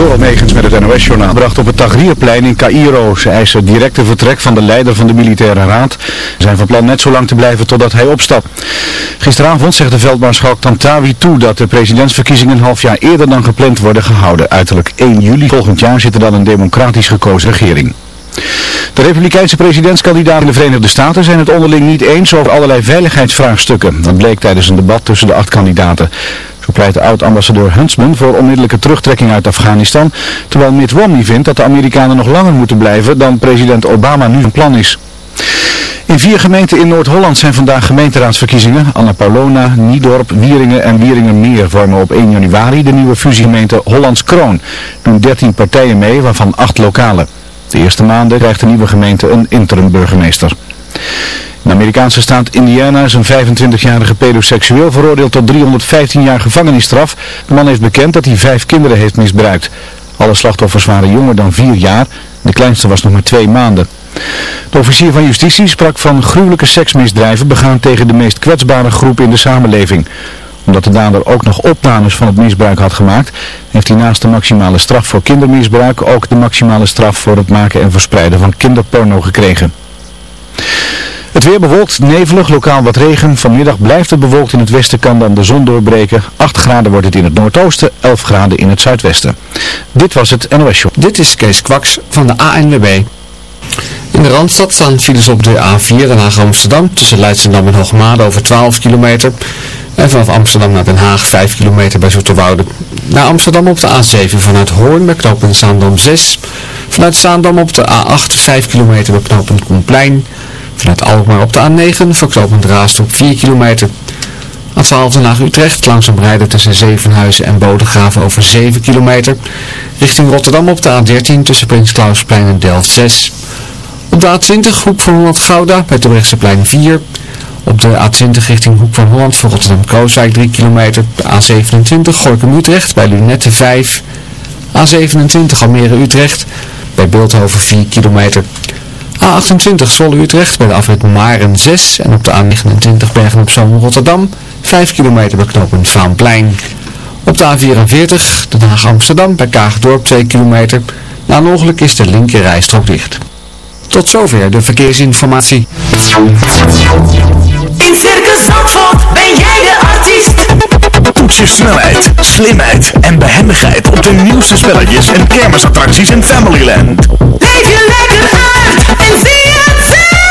Door met het NOS-journaal bracht op het Tahrirplein in Cairo. Ze eisen directe vertrek van de leider van de militaire raad. Ze zijn van plan net zo lang te blijven totdat hij opstapt. Gisteravond zegt de veldmaarschalk Tantawi toe dat de presidentsverkiezingen een half jaar eerder dan gepland worden gehouden. Uiterlijk 1 juli volgend jaar zit er dan een democratisch gekozen regering. De republikeinse presidentskandidaten in de Verenigde Staten zijn het onderling niet eens over allerlei veiligheidsvraagstukken. Dat bleek tijdens een debat tussen de acht kandidaten. Zo pleit oud-ambassadeur Huntsman voor onmiddellijke terugtrekking uit Afghanistan, terwijl Mitt Romney vindt dat de Amerikanen nog langer moeten blijven dan president Obama nu van plan is. In vier gemeenten in Noord-Holland zijn vandaag gemeenteraadsverkiezingen. Anna Paulona, Niedorp, Wieringen en Wieringenmeer vormen op 1 januari de nieuwe fusiegemeente Hollands Kroon. Doen 13 partijen mee, waarvan 8 lokale. De eerste maanden krijgt de nieuwe gemeente een interim burgemeester. De Amerikaanse staat Indiana is een 25-jarige pedoseksueel veroordeeld tot 315 jaar gevangenisstraf. De man heeft bekend dat hij vijf kinderen heeft misbruikt. Alle slachtoffers waren jonger dan vier jaar. De kleinste was nog maar twee maanden. De officier van justitie sprak van gruwelijke seksmisdrijven begaan tegen de meest kwetsbare groep in de samenleving. Omdat de dader ook nog opnames van het misbruik had gemaakt, heeft hij naast de maximale straf voor kindermisbruik ook de maximale straf voor het maken en verspreiden van kinderporno gekregen. Het weer bewolkt, nevelig, lokaal wat regen. Vanmiddag blijft het bewolkt in het westen, kan dan de zon doorbreken. 8 graden wordt het in het noordoosten, 11 graden in het zuidwesten. Dit was het NOS Show. Dit is Kees Kwaks van de ANWB. In de Randstad staan files op de A4 Den Haag-Amsterdam tussen Leidschendam en Hoogmade over 12 kilometer. En vanaf Amsterdam naar Den Haag 5 kilometer bij Zoeterwoude. Naar Amsterdam op de A7 vanuit Hoorn bij knooppunt Zaandam 6. Vanuit Zaandam op de A8 5 kilometer bij knooppunt Koenplein. Vanuit Alkmaar op de A9 voor knooppunt Raasdorp 4 kilometer. A12 naar Utrecht langzaam rijden tussen Zevenhuizen en Bodegraven over 7 kilometer. Richting Rotterdam op de A13 tussen Prins Klausplein en Delft 6. Op de A20 hoek van Holland Gouda bij Terbrechtseplein 4. Op de A20 richting Hoek van Holland voor Rotterdam-Krooswijk 3 kilometer. De A27 Gorkum-Utrecht bij Lunette 5. A27 Almere-Utrecht bij Beeldhoven 4 kilometer. A28 Zwolle-Utrecht bij de afrit Maren 6. En op de A29 Bergen op Zoom Rotterdam 5 kilometer bij knooppunt Vaanplein. Op de A44 Den Haag-Amsterdam bij Kaagdorp 2 kilometer. Na een ongeluk is de linker rijstrook dicht. Tot zover de verkeersinformatie. In Circus Zandvoort ben jij de artiest. Snelheid, slimheid en behendigheid op de nieuwste spelletjes en kermisattracties in Familyland. Leef je lekker uit en zie.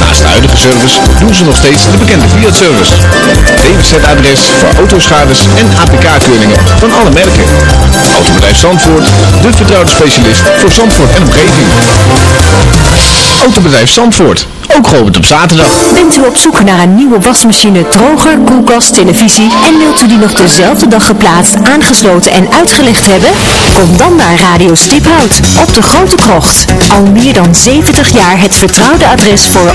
Naast de huidige service doen ze nog steeds de bekende Fiat-service. DWZ-adres voor autoschades en APK-keuringen van alle merken. Autobedrijf Zandvoort, de vertrouwde specialist voor Zandvoort en omgeving. Autobedrijf Zandvoort, ook geopend op zaterdag. Bent u op zoek naar een nieuwe wasmachine, droger, koelkast, televisie en wilt u die nog dezelfde dag geplaatst, aangesloten en uitgelegd hebben? Kom dan naar Radio Stiphout op de Grote Krocht. Al meer dan 70 jaar het vertrouwde adres voor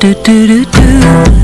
do do do do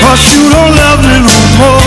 Cause you don't love me no more.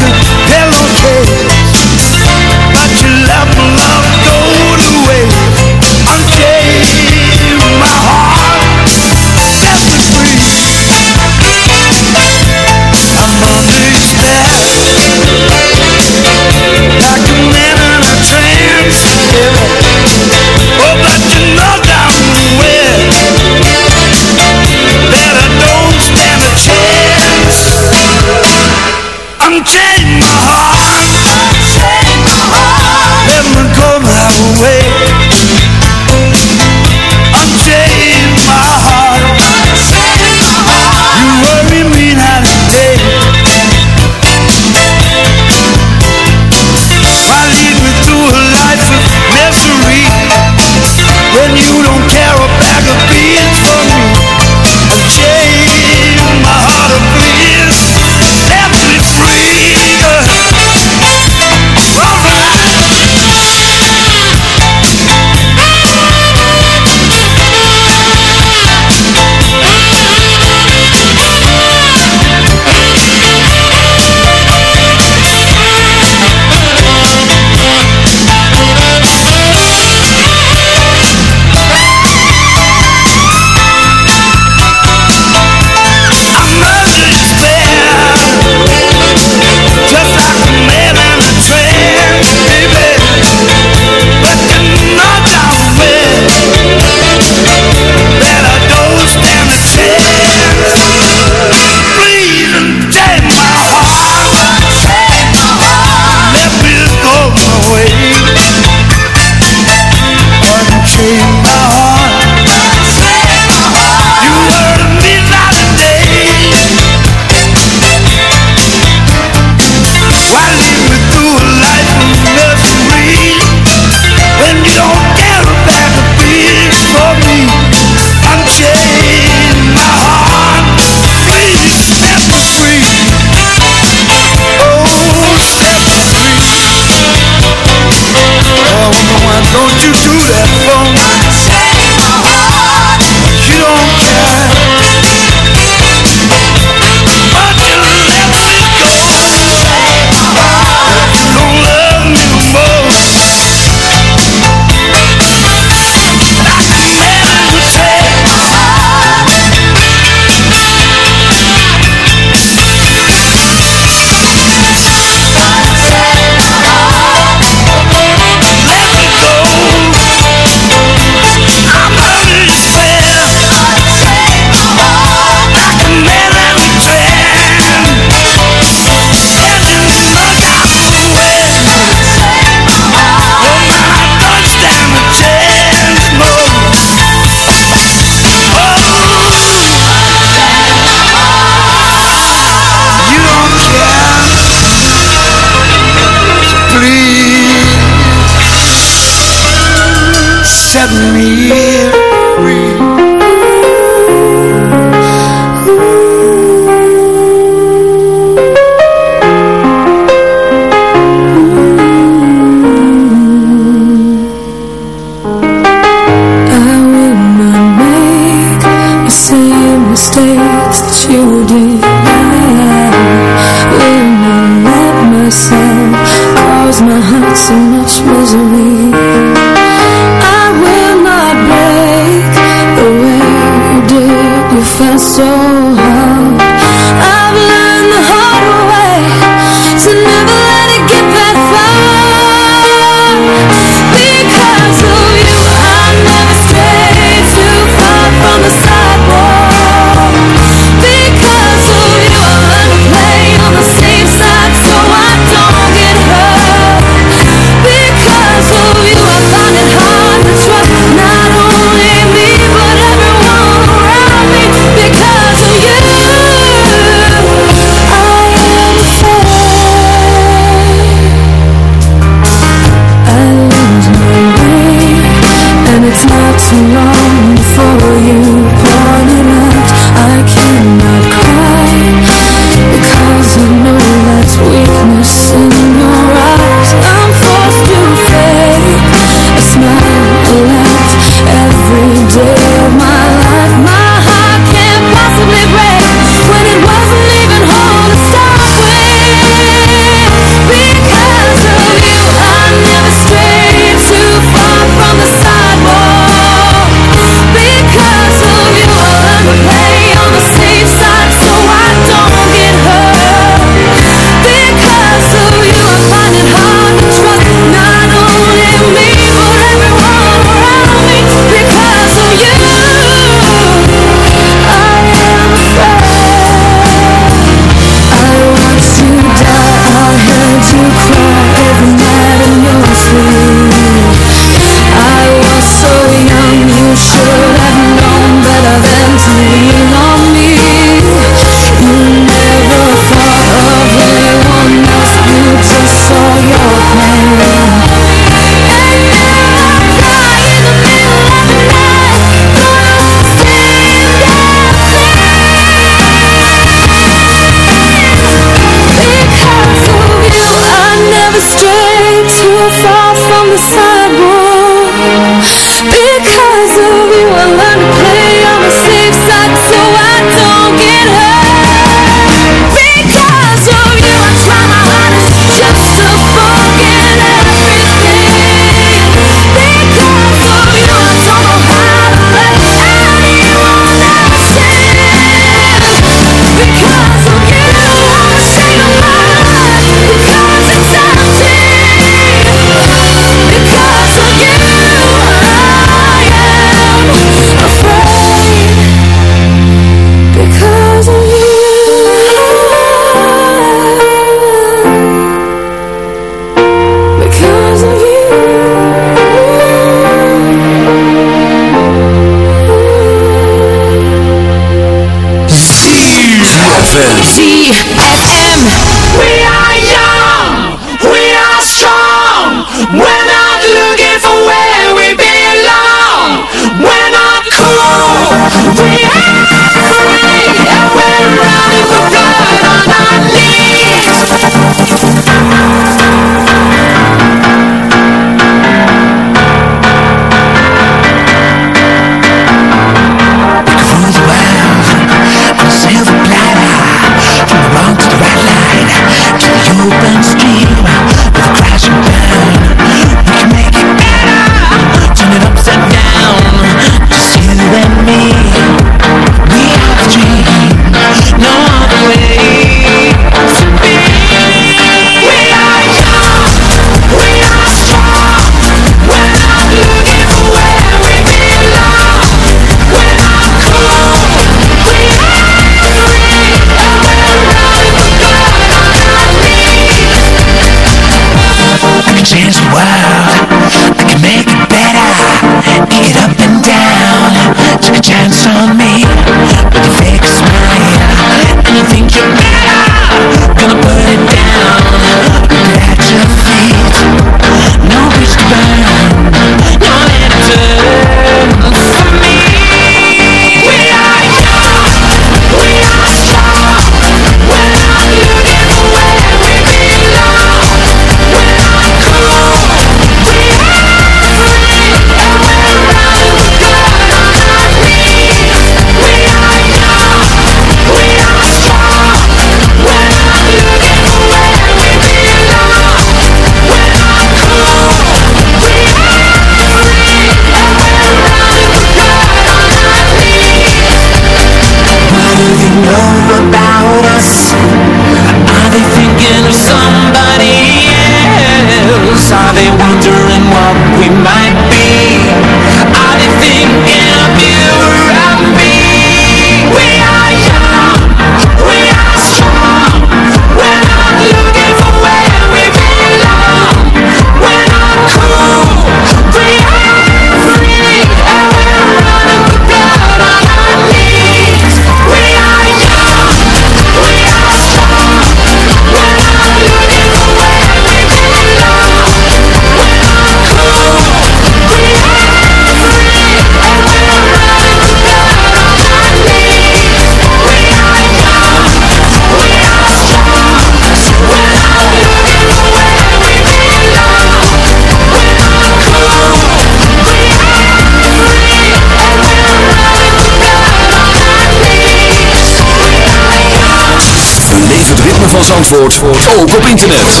Zandvoort ook op internet.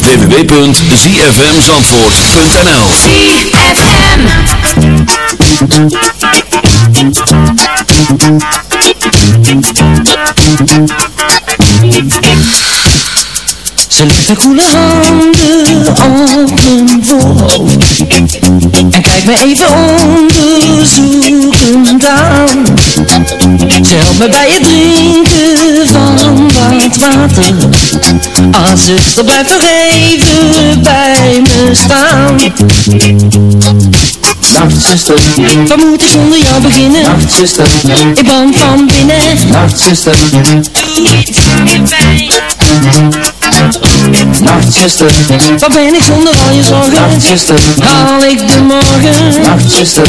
www.zfmzandvoort.nl ZFM. Ze legt haar koele handen op mijn voorhoofd En kijkt me even onderzoekend aan Ze helpt me bij het drinken van wat water. Ah zuster blijf nog even bij me staan. Nachtzuster, Wat moet ik zonder jou beginnen? nachtzuster, Ik brand van binnen. Nachtzuster, nachtzuster, Wat ben ik zonder al je zorgen? nachtzuster, Haal ik de morgen? nachtzuster,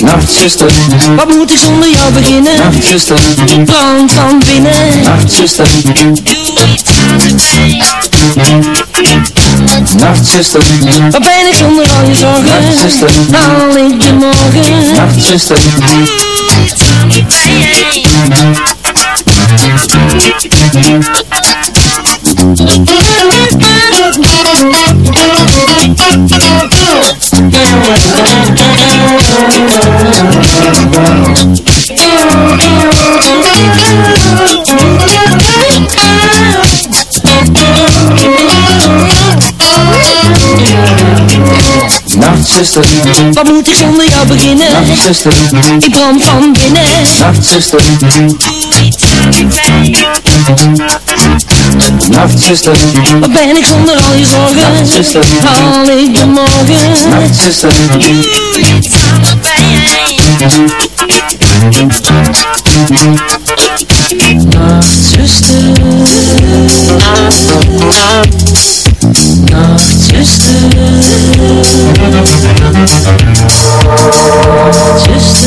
nachtzuster, Wat moet ik zonder jou beginnen? nachtzuster, Brand van binnen nachtzuster, nachtzuster, Wat ben ik zonder al je zorgen? Nachtzuster. Haal ik de morgen? nachtzuster, nachtzuster, Wat moet ik zonder jou beginnen? nachtzuster, Ik brand van binnen. Nachtzuster, nachtzuster, Wat ben ik zonder al je zorgen? Nachtzuster. Haal ik de morgen? nachtzuster, Nachtzuster Nachtzuster Zuster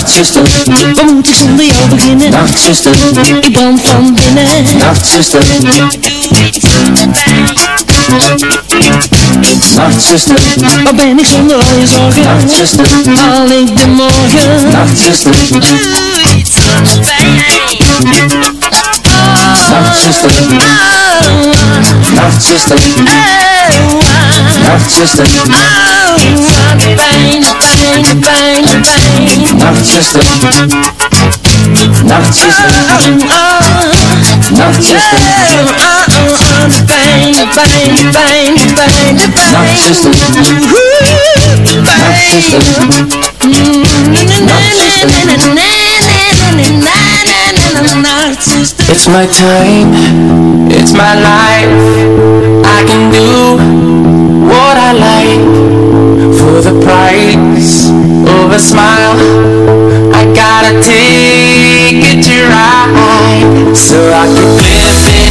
nachtzuster, Wat moet ik zonder jou beginnen? nachtzuster, Ik brand van binnen. Nachtzuster, nachtzuster, Wat ben ik zonder al je zorgen? nachtzuster, Haal ik de morgen? nachtzuster, nachtzuster, nachtzuster, nachtzuster, Pijn, pijn, pijn, pijn nachtzuster, nachtzuster, nachtzuster, Pijn, pijn, pijn, pijn, nachtzuster, nachtzuster, It's my time, it's my life. I can do what I like for the price of a smile. I gotta take it to ride so I can live it,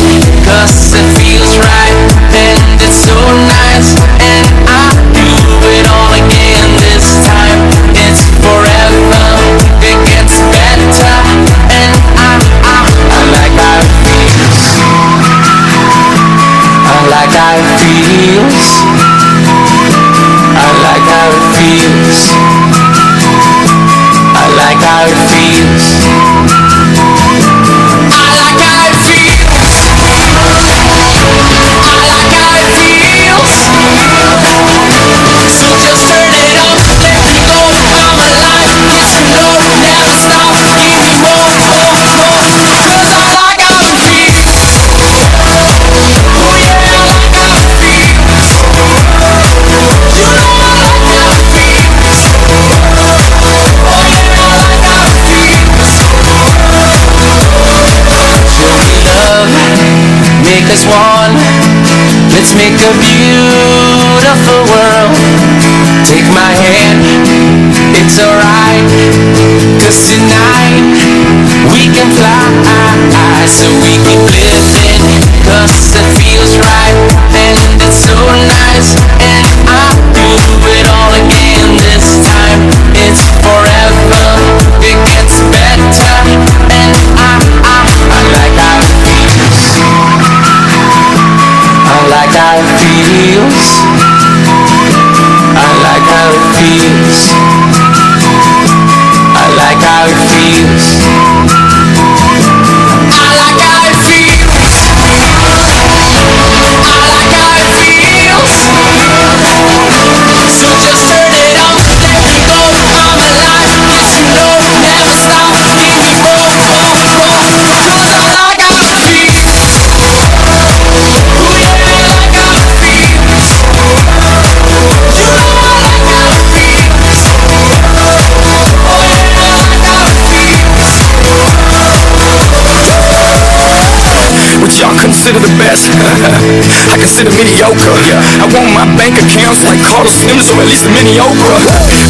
the best? I consider mediocre. I want my bank accounts like Carlos Slim, so at least a mini Oprah.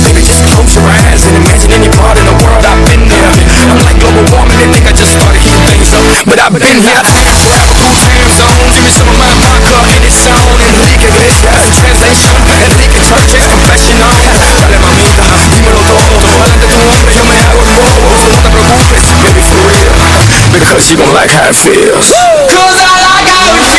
Baby, just close your eyes and imagine any part in the world I've been there. I'm like global warming, they think I just started heating things up, but I've been here. Through time zones, give me some of my vodka and it's on. Enrique Iglesias, translation, Enrique Churches, confessional. Dale mamita, dímelo todo. Adelante tu hombre, yo me hago el bobo. So no te preocupes, baby, for real. Because you gon' like how it feels. Cause I like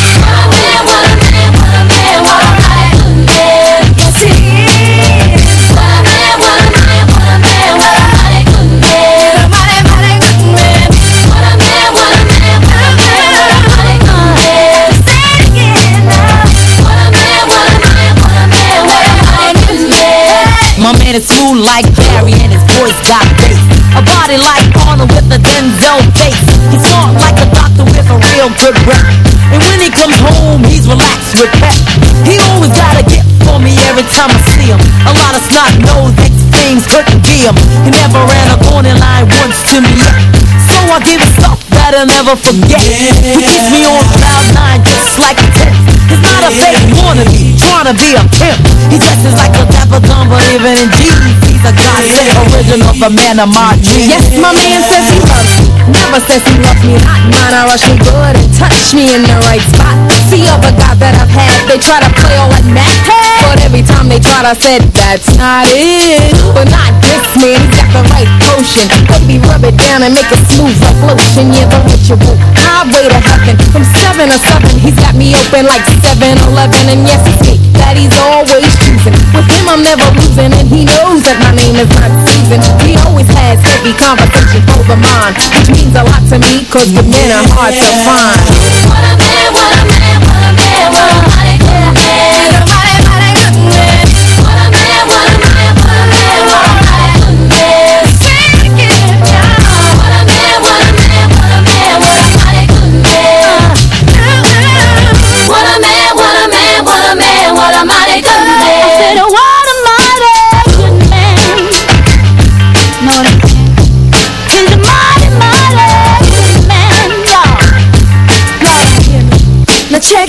My man is smooth like Barry and his voice got bass. A body like Arnold with a Denzel face. Like a doctor with a real good rep. He's relaxed with pep. He always got a gift for me every time I see him. A lot of snot nose things couldn't be him. He never ran a corner line once to me. So I give him stuff that I'll never forget. He keeps me on cloud nine just like a tent. He's not a fake wannabe, trying to be a pimp. He dresses like a Dapper Dan, but even in jeans, he's a godsend original for man of my dreams. Yes, my man says he loves. Never says he loves me not. Mine, I rush me good and touch me in the right spot. See other guys that I've had, they try to play all like Mac. But every time they tried, I said, that's not it. But not this man, he's got the right potion. Baby, rub it down and make it smooth like lotion. Yeah, the ritual highway to heaven. From seven to seven, he's got me open like 7-Eleven. And yes, me that he's always choosing. With him, I'm never losing, and he knows that my name is not Susan. He always has heavy conversation over mine, which means a lot to me, cause good men are hard to find. What a man, what a man, what a man, what a mighty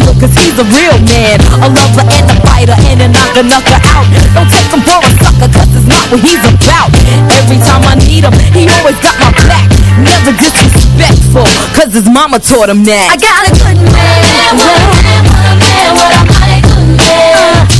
manhood, cause he's a real man. A lover and a fighter and a knocker knocker out. Don't take him for a sucker, cause it's not what he's about. Every time I need him, he always got my back. Never disrespectful, cause his mama taught him that. I got a good man. What a man, what a man, what a mighty good man.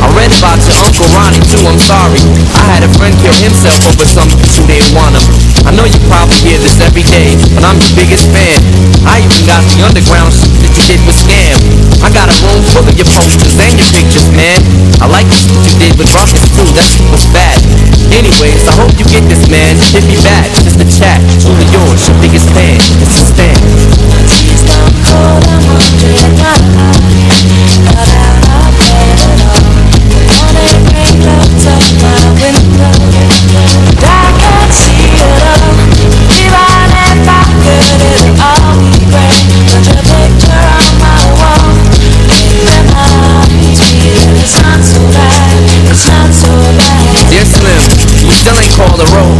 I read about your Uncle Ronnie too, I'm sorry. I had a friend kill himself over something who didn't want him. I know you probably hear this every day, but I'm your biggest fan. I even got the underground shit that you did with Skam. I got a room full of your posters and your pictures, man. I like the shit you did with Rawkus too, that shit was bad. Anyways, I hope you get this, man. Hit me back, just a chat. Truly yours, your biggest fan. It's a stand. Dear Slim, you still ain't called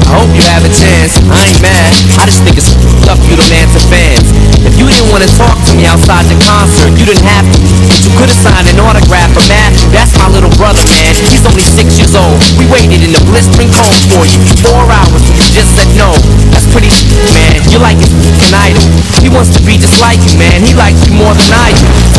I hope you have a chance. I ain't mad. I just think it's up you don't answer fans. Didn't want to talk to me outside the concert, you didn't have to. But you could have signed an autograph for Matthew. That's my little brother, man. He's only six years old. We waited in the blistering cold for you. Four hours and you just said no. That's pretty man. You're like f***ing idol. He wants to be just like you, man. He likes you more than I do.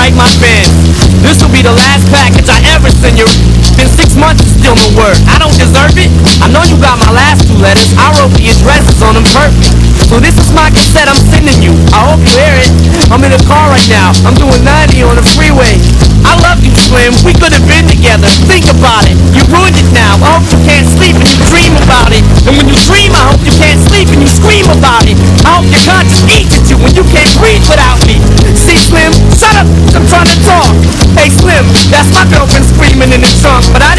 Write my fans. This will be the last package I ever send you. Been six months and still no word. I don't deserve it. I know you got my last two letters. I wrote the addresses on them perfect. So this is my cassette I'm sending you. I hope you hear it. I'm in the car right now. I'm doing 90 on the freeway. I love you, Slim. We could have been together. Think about it. You ruined it now. I hope you can't sleep and you dream about it. And when you dream, I hope you can't sleep and you scream about it. I hope your conscience eats at you when you can't breathe without me. See, Slim, shut up. I'm trying to talk. Hey, Slim, that's my girlfriend screaming in the trunk. But I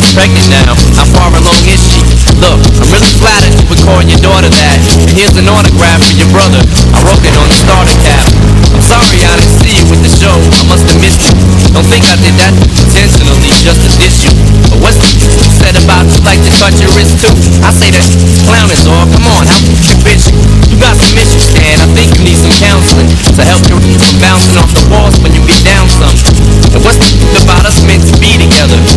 your pregnant now. How far along is she? Look, I'm really flattered you would call your daughter that. And here's an autograph for your brother. I wrote it on the starter cap. I'm sorry I didn't see you with the show. I must have missed you. Don't think I did that intentionally just to diss you. But what's the you said about you like to cut your wrist too? I say that clown is all. Come on, how you bitch? You got some issues, Stan. I think you need some counseling to help you from bouncing off the walls when you get down some. And what's the about us meant to be together?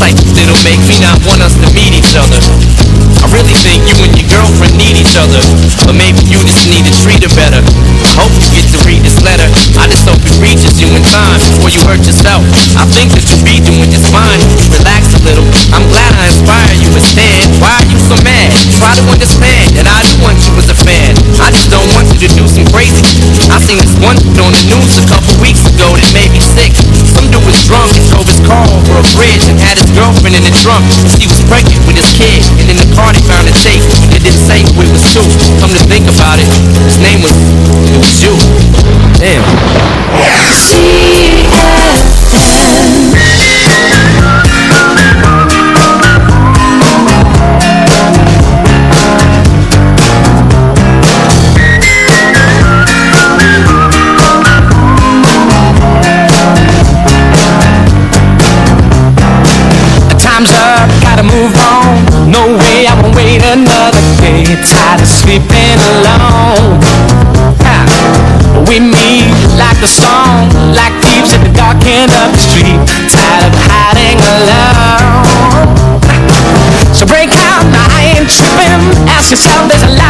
Like it'll make me not want us to meet each other. I really think you and your girlfriend need each other, but maybe you just need to treat her better. I hope you get to read this letter. I just hope it reaches you in time before you hurt yourself. I think that you'll be doing just fine. Relax a little. I'm glad I inspire you Stan. Why are you so mad? Try to understand that I do want you as a fan. I just don't want you to do some crazy. I seen this one on the news a couple weeks ago that made me sick. Some dude was drunk and drove his car over a bridge and had his girlfriend in the trunk. She was pregnant with his kid, and in the car they found a tape. It didn't say who it was to. Come to think about it, his name was it was you. Damn. Time's move on. No way, I won't wait another day. Tired of sleeping alone. Ha. We meet like the song, like thieves at the dark end of the street, tired of hiding alone. So break out, now I ain't tripping. Ask yourself, there's a life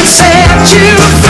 accept é you.